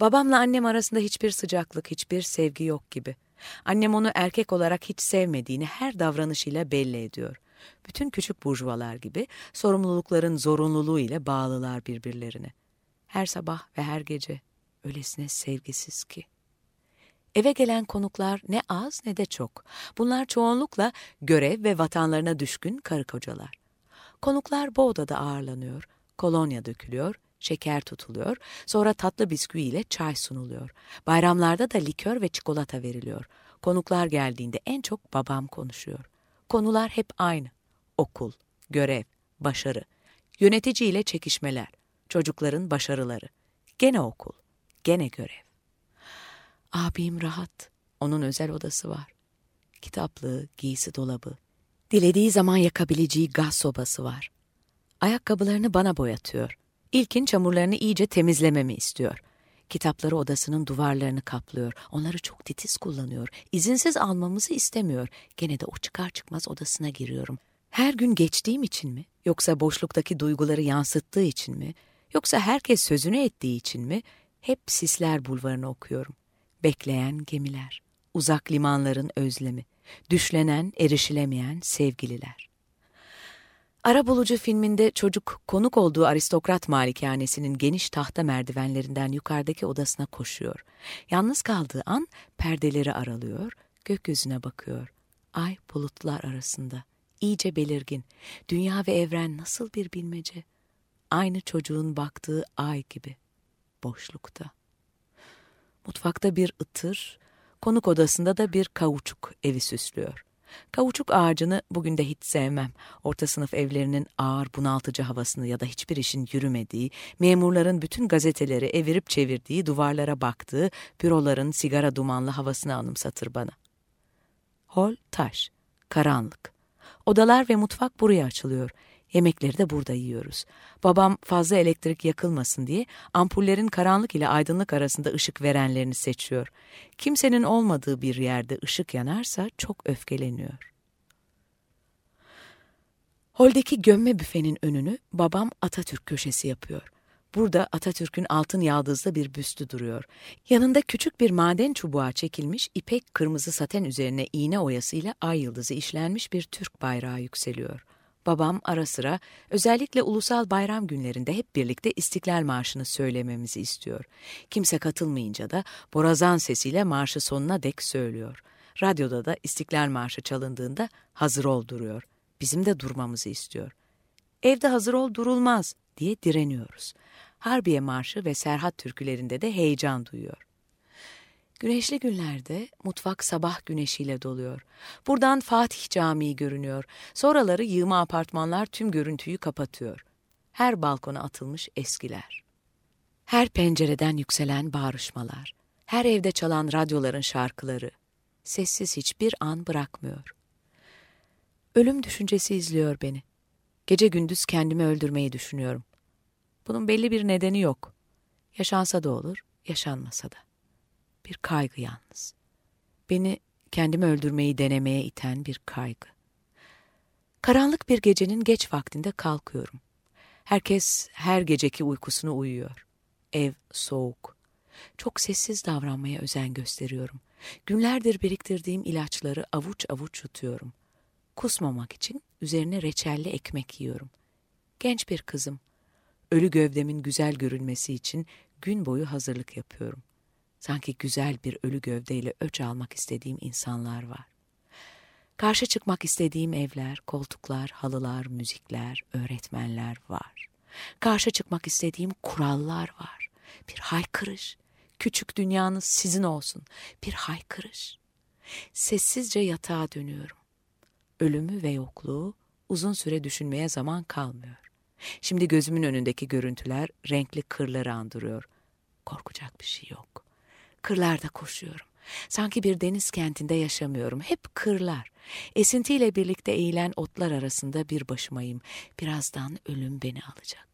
Babamla annem arasında hiçbir sıcaklık, hiçbir sevgi yok gibi. Annem onu erkek olarak hiç sevmediğini her davranışıyla belli ediyor. Bütün küçük burjuvalar gibi sorumlulukların zorunluluğu ile bağlılar birbirlerine. Her sabah ve her gece öylesine sevgisiz ki. Eve gelen konuklar ne az ne de çok. Bunlar çoğunlukla görev ve vatanlarına düşkün karı kocalar. Konuklar bu odada ağırlanıyor, kolonya dökülüyor, şeker tutuluyor, sonra tatlı bisküvi ile çay sunuluyor. Bayramlarda da likör ve çikolata veriliyor. Konuklar geldiğinde en çok babam konuşuyor. Konular hep aynı. Okul, görev, başarı, yönetici ile çekişmeler, çocukların başarıları, gene okul, gene görev. Abim rahat, onun özel odası var. Kitaplığı, giysi dolabı, dilediği zaman yakabileceği gaz sobası var. Ayakkabılarını bana boyatıyor. İlkin çamurlarını iyice temizlememi istiyor. Kitapları odasının duvarlarını kaplıyor. Onları çok titiz kullanıyor. İzinsiz almamızı istemiyor. Gene de o çıkar çıkmaz odasına giriyorum. Her gün geçtiğim için mi? Yoksa boşluktaki duyguları yansıttığı için mi? Yoksa herkes sözünü ettiği için mi? Hep Sisler Bulvarı'nı okuyorum. Bekleyen gemiler, uzak limanların özlemi, düşlenen, erişilemeyen sevgililer. Arabulucu filminde çocuk konuk olduğu aristokrat malikanesinin geniş tahta merdivenlerinden yukarıdaki odasına koşuyor. Yalnız kaldığı an perdeleri aralıyor, gökyüzüne bakıyor. Ay bulutlar arasında, iyice belirgin. Dünya ve evren nasıl bir bilmece. Aynı çocuğun baktığı ay gibi, boşlukta. Mutfakta bir ıtır, konuk odasında da bir kavuçuk evi süslüyor. Kavuçuk ağacını bugün de hiç sevmem. Orta sınıf evlerinin ağır bunaltıcı havasını ya da hiçbir işin yürümediği, memurların bütün gazeteleri evirip çevirdiği, duvarlara baktığı, büroların sigara dumanlı havasını anımsatır bana. Hol taş, karanlık. Odalar ve mutfak buraya açılıyor. Yemekleri de burada yiyoruz. Babam fazla elektrik yakılmasın diye ampullerin karanlık ile aydınlık arasında ışık verenlerini seçiyor. Kimsenin olmadığı bir yerde ışık yanarsa çok öfkeleniyor. Holdeki gömme büfenin önünü babam Atatürk köşesi yapıyor. Burada Atatürk'ün altın yaldızlı bir büstü duruyor. Yanında küçük bir maden çubuğa çekilmiş ipek kırmızı saten üzerine iğne oyasıyla ay yıldızı işlenmiş bir Türk bayrağı yükseliyor. Babam ara sıra özellikle ulusal bayram günlerinde hep birlikte İstiklal Marşı'nı söylememizi istiyor. Kimse katılmayınca da borazan sesiyle marşı sonuna dek söylüyor. Radyoda da İstiklal Marşı çalındığında hazır ol duruyor. Bizim de durmamızı istiyor. Evde hazır ol durulmaz diye direniyoruz. Harbiye Marşı ve Serhat türkülerinde de heyecan duyuyor. Güneşli günlerde mutfak sabah güneşiyle doluyor. Buradan Fatih Camii görünüyor. Sonraları yığma apartmanlar tüm görüntüyü kapatıyor. Her balkona atılmış eskiler. Her pencereden yükselen bağrışmalar. Her evde çalan radyoların şarkıları. Sessiz hiçbir an bırakmıyor. Ölüm düşüncesi izliyor beni. Gece gündüz kendimi öldürmeyi düşünüyorum. Bunun belli bir nedeni yok. Yaşansa da olur, yaşanmasa da. Bir kaygı yalnız. Beni kendimi öldürmeyi denemeye iten bir kaygı. Karanlık bir gecenin geç vaktinde kalkıyorum. Herkes her geceki uykusunu uyuyor. Ev soğuk. Çok sessiz davranmaya özen gösteriyorum. Günlerdir biriktirdiğim ilaçları avuç avuç yutuyorum. Kusmamak için üzerine reçelli ekmek yiyorum. Genç bir kızım. Ölü gövdemin güzel görünmesi için gün boyu hazırlık yapıyorum. Sanki güzel bir ölü gövdeyle öç almak istediğim insanlar var. Karşı çıkmak istediğim evler, koltuklar, halılar, müzikler, öğretmenler var. Karşı çıkmak istediğim kurallar var. Bir haykırış. Küçük dünyanız sizin olsun. Bir haykırış. Sessizce yatağa dönüyorum. Ölümü ve yokluğu uzun süre düşünmeye zaman kalmıyor. Şimdi gözümün önündeki görüntüler renkli kırları andırıyor. Korkacak bir şey yok. Kırlarda koşuyorum. Sanki bir deniz kentinde yaşamıyorum. Hep kırlar. Esintiyle birlikte eğilen otlar arasında bir başımayım. Birazdan ölüm beni alacak.